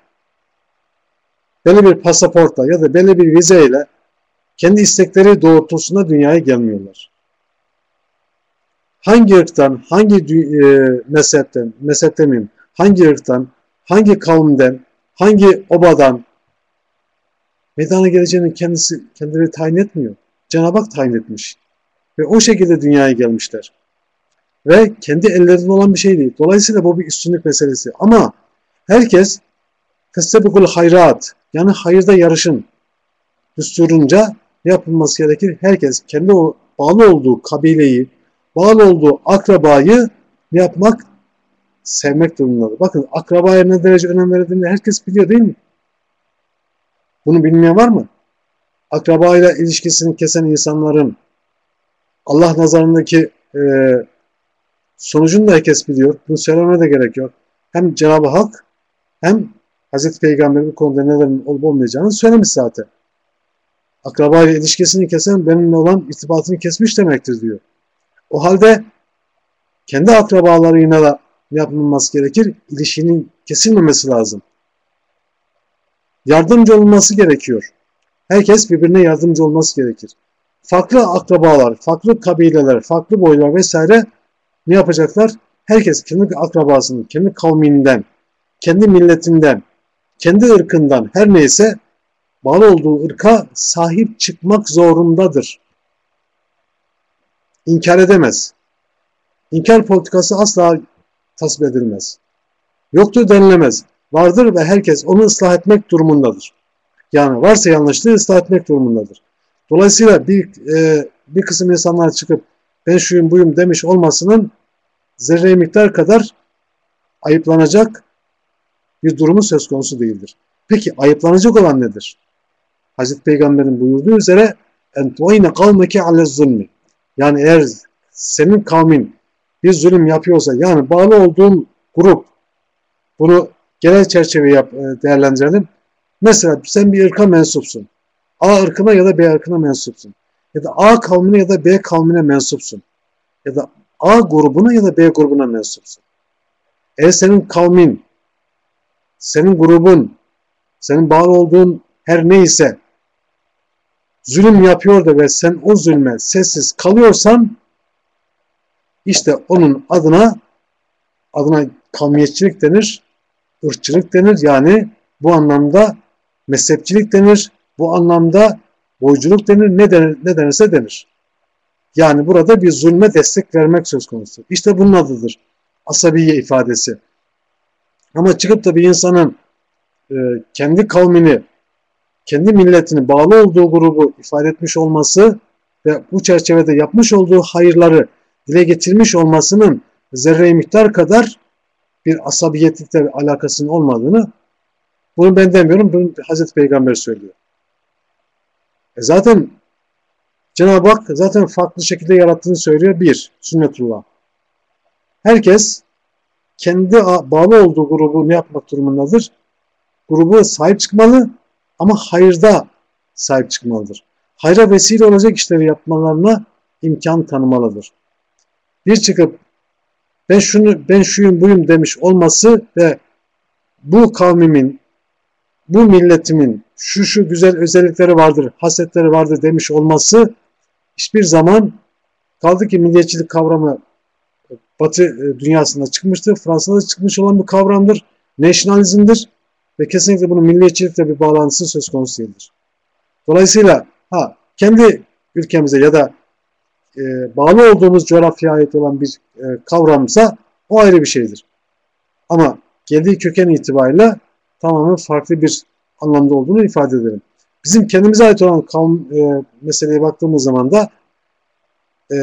belli bir pasaportla ya da belli bir vizeyle kendi istekleri doğrultusunda dünyaya gelmiyorlar. Hangi ırktan, hangi e, mezhepten, mezhep hangi ırktan, hangi kavimden, hangi obadan meydana geleceğini kendisi kendileri tayin etmiyor. Cenab-ı Hak tayin etmiş. Ve o şekilde dünyaya gelmişler. Ve kendi ellerinde olan bir şey değil. Dolayısıyla bu bir üstünlük meselesi. Ama herkes Festebikul hayrat yani hayırda yarışın düsturunca yapılması gerekir? Herkes kendi o bağlı olduğu kabileyi, bağlı olduğu akrabayı yapmak? Sevmek durumundadır. Bakın akrabaya ne derece önem verildiğini herkes biliyor değil mi? Bunu bilmeyen var mı? Akrabayla ilişkisini kesen insanların Allah nazarındaki e, sonucunu da herkes biliyor. Bunu söylemeye de gerek yok. Hem Cenab-ı Hak hem Hazreti Peygamber bu konuda nelerin olup olmayacağını söylemiş zaten. Akraba ile ilişkisini kesen benimle olan irtibatını kesmiş demektir diyor. O halde kendi akrabalarıyla da yapılması gerekir? İlişkinin kesilmemesi lazım. Yardımcı olması gerekiyor. Herkes birbirine yardımcı olması gerekir. Farklı akrabalar, farklı kabileler, farklı boylar vesaire ne yapacaklar? Herkes kendi akrabasının, kendi kavminden, kendi milletinden, kendi ırkından her neyse bağlı olduğu ırka sahip çıkmak zorundadır. İnkar edemez. İnkar politikası asla tasvip edilmez. Yoktur denilemez. Vardır ve herkes onu ıslah etmek durumundadır. Yani varsa yanlışlığı ıslah etmek durumundadır. Dolayısıyla bir, e, bir kısım insanlar çıkıp ben şuyum buyum demiş olmasının zerre miktar kadar ayıplanacak bir durumu söz konusu değildir. Peki ayıplanacak olan nedir? Hazreti Peygamber'in buyurduğu üzere en tuayne kavmeke ale zulmi. Yani eğer senin kavmin bir zulüm yapıyorsa yani bağlı olduğun grup bunu genel çerçeve yap, e, değerlendirelim. Mesela sen bir ırka mensupsun. A ırkına ya da B ırkına mensupsun. Ya da A kavmine ya da B kavmine mensupsun. Ya da A grubuna ya da B grubuna mensupsun. Eğer senin kavmin senin grubun, senin bağlı olduğun her neyse zulüm yapıyor da ve sen o zulme sessiz kalıyorsan işte onun adına adına kavmiyetçilik denir, ırkçılık denir. Yani bu anlamda mezhepçilik denir. Bu anlamda boyculuk denir. Ne, denir, ne denirse denir. Yani burada bir zulme destek vermek söz konusu. İşte bunun adıdır. Asabiye ifadesi. Ama çıkıp da bir insanın e, kendi kavmini, kendi milletini, bağlı olduğu grubu ifade etmiş olması ve bu çerçevede yapmış olduğu hayırları dile getirmiş olmasının zerre miktar kadar bir asabiyetlikle alakasının olmadığını bunu ben demiyorum, bunu Hazreti Peygamber söylüyor. E zaten Cenab-ı Hak zaten farklı şekilde yarattığını söylüyor. Bir, sünnetullah. Herkes kendi bağlı olduğu grubu ne yapmak durumundadır? Grubu sahip çıkmalı ama hayırda sahip çıkmalıdır. Hayra vesile olacak işleri yapmalarına imkan tanımalıdır. Bir çıkıp ben şunu ben şuyum buyum demiş olması ve bu kavmimin bu milletimin şu şu güzel özellikleri vardır, hasetleri vardır demiş olması hiçbir zaman kaldı ki milliyetçilik kavramı Batı e, dünyasında çıkmıştır. Fransa'da çıkmış olan bir kavramdır. Nationalizm'dir ve kesinlikle bunun milliyetçilikle bir bağlantısı söz konusu değildir. Dolayısıyla ha kendi ülkemize ya da e, bağlı olduğumuz coğrafyaya ait olan bir e, kavramsa o ayrı bir şeydir. Ama geldiği köken itibariyle tamamen farklı bir anlamda olduğunu ifade edelim. Bizim kendimize ait olan kavm e, meseleye baktığımız zaman da e,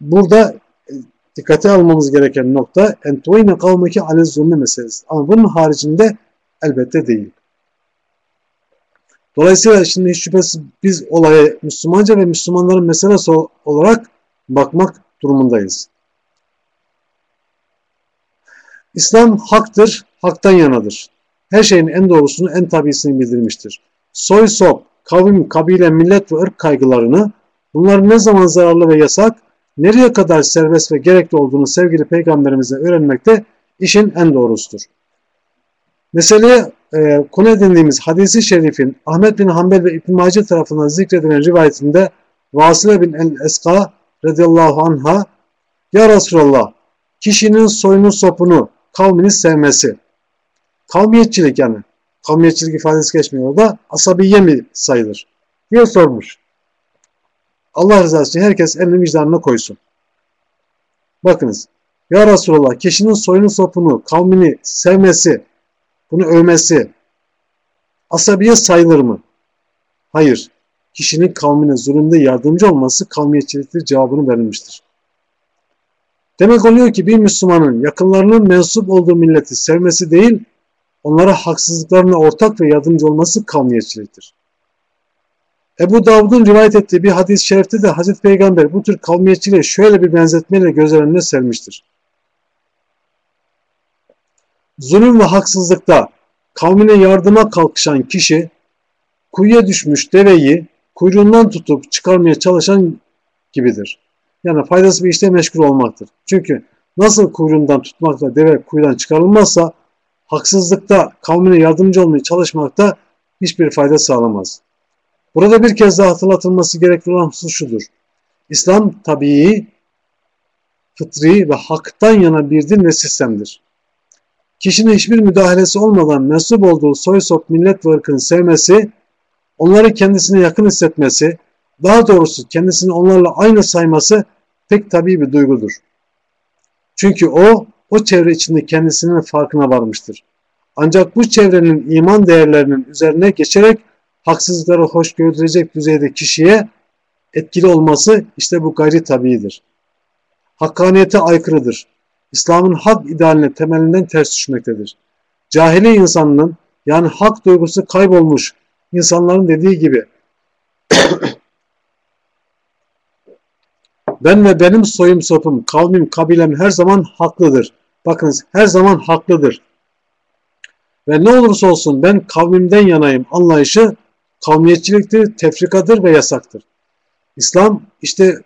burada e, dikkate almamız gereken nokta entoyne kavmeki ale zulmü meselesi. Ama bunun haricinde elbette değil. Dolayısıyla şimdi hiç şüphesiz biz olaya Müslümanca ve Müslümanların meselesi olarak bakmak durumundayız. İslam haktır, haktan yanadır. Her şeyin en doğrusunu, en tabisini bildirmiştir. Soy sop, kavim, kabile, millet ve ırk kaygılarını, bunların ne zaman zararlı ve yasak, nereye kadar serbest ve gerekli olduğunu sevgili peygamberimize öğrenmekte işin en doğrusudur. Meseleye e, konu edindiğimiz hadisi şerifin Ahmet bin Hanbel ve İbn Mace tarafından zikredilen rivayetinde Vasile bin el-Eska radıyallahu anha Ya Resulallah kişinin soyunu sopunu kavmini sevmesi kavmiyetçilik yani kavmiyetçilik ifadesi geçmiyor orada asabiye mi sayılır diye sormuş. Allah rızası için herkes elini vicdanına koysun. Bakınız Ya Resulallah kişinin soyunu sopunu kavmini sevmesi bunu övmesi asabiye sayılır mı? Hayır. Kişinin kavmine zulümde yardımcı olması kavmiyetçiliktir cevabını verilmiştir. Demek oluyor ki bir Müslümanın yakınlarının mensup olduğu milleti sevmesi değil, onlara haksızlıklarına ortak ve yardımcı olması kavmiyetçiliktir. Ebu Davud'un rivayet ettiği bir hadis-i şerifte de Hazreti Peygamber bu tür kavmiyetçiliği şöyle bir benzetmeyle göz önüne sermiştir zulüm ve haksızlıkta kavmine yardıma kalkışan kişi kuyuya düşmüş deveyi kuyruğundan tutup çıkarmaya çalışan gibidir. Yani faydası bir işte meşgul olmaktır. Çünkü nasıl kuyruğundan tutmakla deve kuyudan çıkarılmazsa haksızlıkta kavmine yardımcı olmaya çalışmakta hiçbir fayda sağlamaz. Burada bir kez daha hatırlatılması gerekli olan şudur. İslam tabii, fıtri ve haktan yana bir din ve sistemdir kişinin hiçbir müdahalesi olmadan mensup olduğu soy sop millet ve ırkını sevmesi, onları kendisine yakın hissetmesi, daha doğrusu kendisini onlarla aynı sayması pek tabii bir duygudur. Çünkü o, o çevre içinde kendisinin farkına varmıştır. Ancak bu çevrenin iman değerlerinin üzerine geçerek haksızlıkları hoş gördürecek düzeyde kişiye etkili olması işte bu gayri tabiidir. Hakkaniyete aykırıdır. İslam'ın hak idealine temelinden ters düşmektedir. Cahili insanının yani hak duygusu kaybolmuş insanların dediği gibi ben ve benim soyum sopum, kavmim, kabilem her zaman haklıdır. Bakınız her zaman haklıdır. Ve ne olursa olsun ben kavmimden yanayım anlayışı kavmiyetçiliktir, tefrikadır ve yasaktır. İslam işte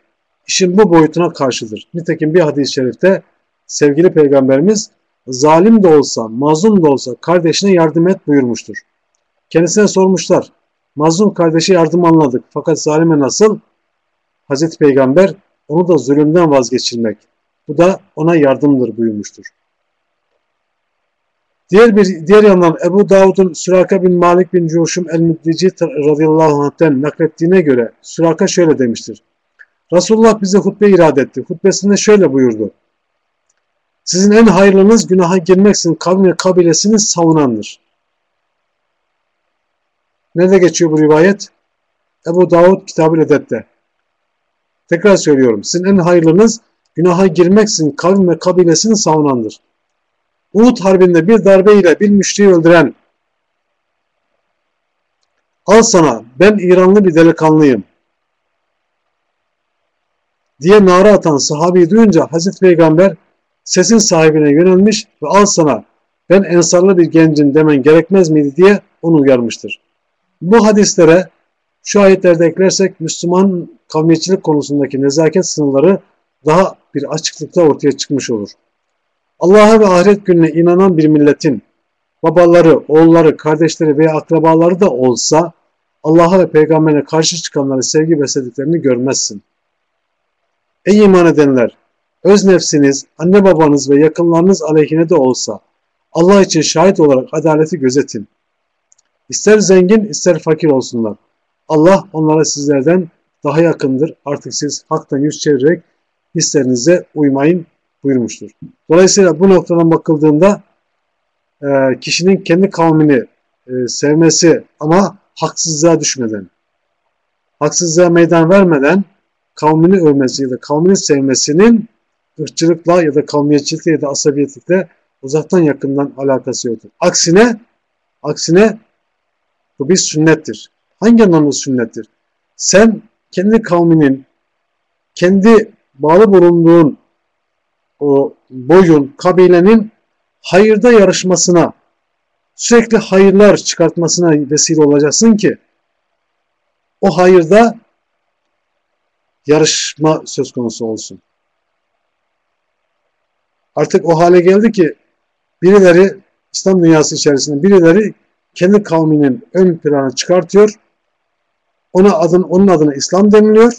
işin bu boyutuna karşıdır. Nitekim bir hadis-i şerifte sevgili peygamberimiz zalim de olsa, mazlum da olsa kardeşine yardım et buyurmuştur. Kendisine sormuşlar. Mazlum kardeşi yardım anladık. Fakat zalime nasıl? Hazreti Peygamber onu da zulümden vazgeçirmek. Bu da ona yardımdır buyurmuştur. Diğer bir diğer yandan Ebu Davud'un Süraka bin Malik bin Cuşum el-Müddici radıyallahu anh'ten naklettiğine göre Süraka şöyle demiştir. Resulullah bize hutbe irade etti. Hutbesinde şöyle buyurdu. Sizin en hayırlınız günaha girmeksin kavmi kabilesini savunandır. Nerede geçiyor bu rivayet? Ebu Davud Kitab-ı. Tekrar söylüyorum. Sizin en hayırlınız günaha girmeksin kavim ve kabilesini savunandır. Uhud Harbi'nde bir darbe ile bir müşriyi öldüren al sana ben İranlı bir delikanlıyım diye nara atan sahabeyi duyunca Hazreti Peygamber sesin sahibine yönelmiş ve al sana ben ensarlı bir gencin demen gerekmez miydi diye onu uyarmıştır. Bu hadislere şu ayetlerde eklersek Müslüman kavmiyetçilik konusundaki nezaket sınırları daha bir açıklıkta ortaya çıkmış olur. Allah'a ve ahiret gününe inanan bir milletin babaları, oğulları, kardeşleri veya akrabaları da olsa Allah'a ve peygamberine karşı çıkanları sevgi beslediklerini görmezsin. Ey iman edenler! Öz nefsiniz, anne babanız ve yakınlarınız aleyhine de olsa Allah için şahit olarak adaleti gözetin. İster zengin ister fakir olsunlar. Allah onlara sizlerden daha yakındır. Artık siz haktan yüz çevirerek hislerinize uymayın buyurmuştur. Dolayısıyla bu noktadan bakıldığında e, kişinin kendi kavmini e, sevmesi ama haksızlığa düşmeden, haksızlığa meydan vermeden kavmini övmesi ya da kavmini sevmesinin ırkçılıkla ya da kavmiyetçilikle ya da asabiyetlikle uzaktan yakından alakası yoktur. Aksine aksine bu bir sünnettir. Hangi anlamda sünnettir? Sen kendi kavminin, kendi bağlı bulunduğun o boyun, kabilenin hayırda yarışmasına, sürekli hayırlar çıkartmasına vesile olacaksın ki o hayırda yarışma söz konusu olsun. Artık o hale geldi ki birileri İslam dünyası içerisinde birileri kendi kavminin ön plana çıkartıyor. Ona adın, onun adına İslam deniliyor.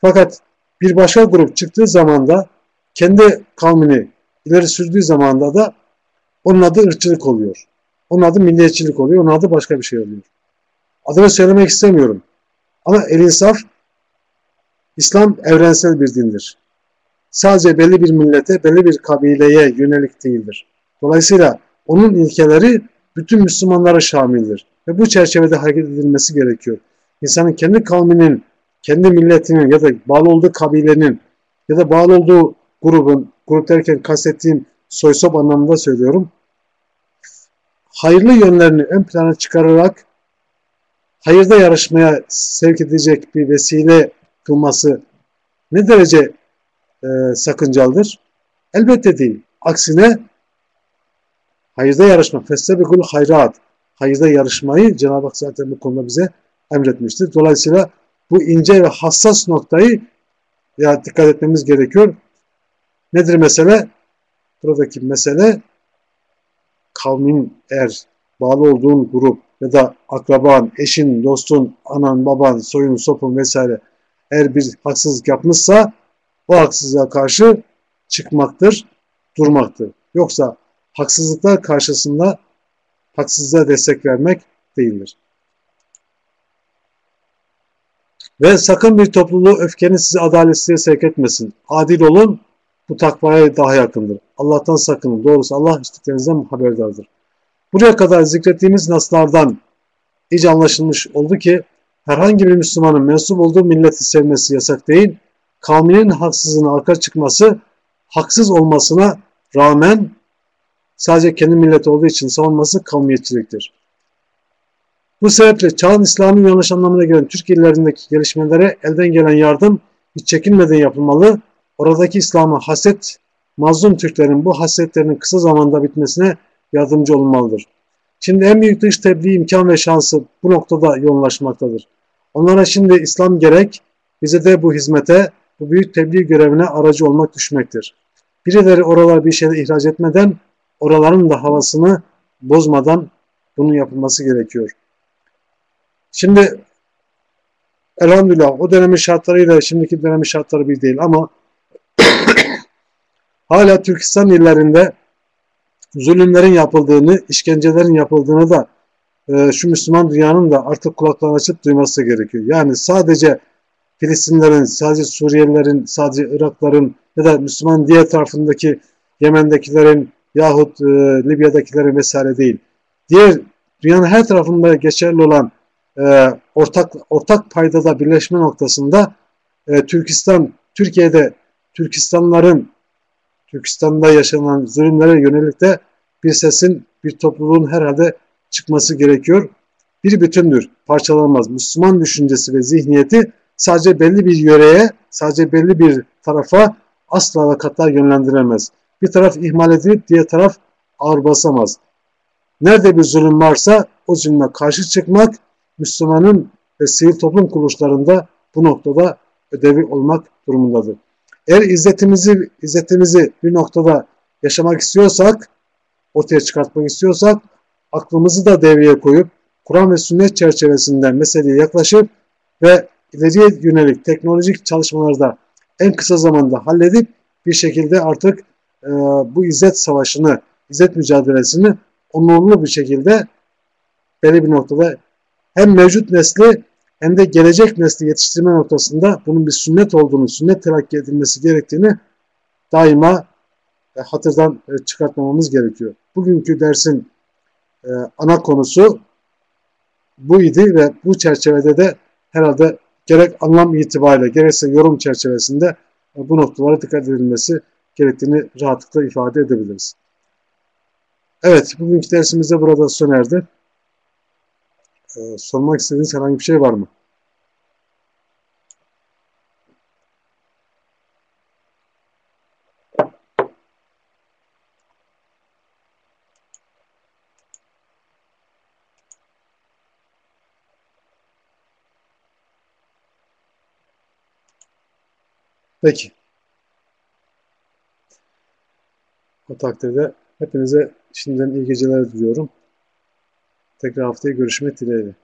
Fakat bir başka grup çıktığı zaman da kendi kavmini ileri sürdüğü zamanda da onun adı ırkçılık oluyor. Onun adı milliyetçilik oluyor. Onun adı başka bir şey oluyor. Adını söylemek istemiyorum. Ama el insaf İslam evrensel bir dindir. Sadece belli bir millete, belli bir kabileye yönelik değildir. Dolayısıyla onun ilkeleri bütün Müslümanlara şamildir. Ve bu çerçevede hareket edilmesi gerekiyor. İnsanın kendi kavminin, kendi milletinin ya da bağlı olduğu kabilenin ya da bağlı olduğu grubun, grup derken kastettiğim soysop anlamında söylüyorum. Hayırlı yönlerini ön plana çıkararak hayırda yarışmaya sevk edecek bir vesile kılması ne derece e, sakıncalıdır? Elbette değil. Aksine hayırda yarışma, festebikul hayrat, hayırda yarışmayı Cenab-ı Hak zaten bu konuda bize emretmiştir. Dolayısıyla bu ince ve hassas noktayı ya dikkat etmemiz gerekiyor. Nedir mesele? Buradaki mesele kavmin eğer bağlı olduğun grup ya da akraban, eşin, dostun, anan, baban, soyun, sopun vesaire eğer bir haksızlık yapmışsa o haksızlığa karşı çıkmaktır, durmaktır. Yoksa haksızlıklar karşısında haksızlığa destek vermek değildir. Ve sakın bir topluluğu öfkenin sizi adaletsizliğe sevk etmesin. Adil olun, bu takvaya daha yakındır. Allah'tan sakının. Doğrusu Allah istediklerinizden haberdardır. Buraya kadar zikrettiğimiz naslardan iyice anlaşılmış oldu ki herhangi bir Müslümanın mensup olduğu milleti sevmesi yasak değil, kavminin haksızlığına arka çıkması, haksız olmasına rağmen sadece kendi milleti olduğu için savunması kavmiyetçiliktir. Bu sebeple çağın İslam'ın yanlış anlamına gelen Türk illerindeki gelişmelere elden gelen yardım hiç çekinmeden yapılmalı, oradaki İslam'a haset, mazlum Türklerin bu hasetlerinin kısa zamanda bitmesine yardımcı olmalıdır. Şimdi en büyük dış tebliğ imkan ve şansı bu noktada yoğunlaşmaktadır. Onlara şimdi İslam gerek, bize de bu hizmete, bu büyük tebliğ görevine aracı olmak düşmektir. Birileri oralara bir şeyler ihraç etmeden oraların da havasını bozmadan bunun yapılması gerekiyor. Şimdi elhamdülillah o dönemin şartlarıyla şimdiki dönemin şartları bir değil ama hala Türkistan illerinde zulümlerin yapıldığını, işkencelerin yapıldığını da e, şu Müslüman dünyanın da artık kulaklarını açıp duyması gerekiyor. Yani sadece Filistinlerin, sadece Suriyelilerin, sadece Irakların ya da Müslüman diğer tarafındaki Yemen'dekilerin yahut e, Libya'dakilerin vesaire değil. Diğer dünyanın her tarafında geçerli olan e, ortak ortak paydada birleşme noktasında e, Türkistan, Türkiye'de Türkistanların Türkistan'da yaşanan zulümlere yönelik de bir sesin, bir topluluğun herhalde çıkması gerekiyor. Bir bütündür, parçalanmaz. Müslüman düşüncesi ve zihniyeti sadece belli bir yöreye, sadece belli bir tarafa asla ve kata yönlendiremez. Bir taraf ihmal edilip diğer taraf ağır basamaz. Nerede bir zulüm varsa o zulme karşı çıkmak Müslümanın ve sivil toplum kuruluşlarında bu noktada ödevi olmak durumundadır. Eğer izzetimizi, izzetimizi bir noktada yaşamak istiyorsak, ortaya çıkartmak istiyorsak, aklımızı da devreye koyup, Kur'an ve sünnet çerçevesinde meseleye yaklaşıp ve ileriye yönelik teknolojik çalışmalarda en kısa zamanda halledip bir şekilde artık e, bu izzet savaşını, izzet mücadelesini onurlu bir şekilde belli bir noktada hem mevcut nesli hem de gelecek nesli yetiştirme noktasında bunun bir sünnet olduğunu, sünnet telakki edilmesi gerektiğini daima e, hatırdan e, çıkartmamamız gerekiyor. Bugünkü dersin e, ana konusu bu idi ve bu çerçevede de herhalde gerek anlam itibariyle gerekse yorum çerçevesinde bu noktalara dikkat edilmesi gerektiğini rahatlıkla ifade edebiliriz. Evet, bugünkü dersimiz de burada sona erdi. Ee, sormak istediğiniz herhangi bir şey var mı? Peki. O takdirde hepinize şimdiden iyi geceler diliyorum. Tekrar haftaya görüşmek dileğiyle.